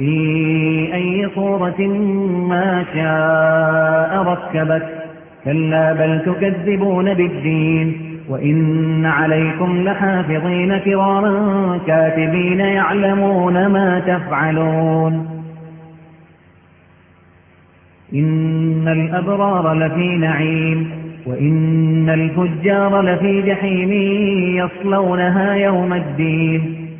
في أي صورة ما شاء ركبك. كلا بل تكذبون بالدين. وإن عليكم لحافظين كراما كاتبين يعلمون ما تفعلون. إن الأبرار لفي نعيم. وإن الفجار لفي جحيم يصلونها يوم الدين.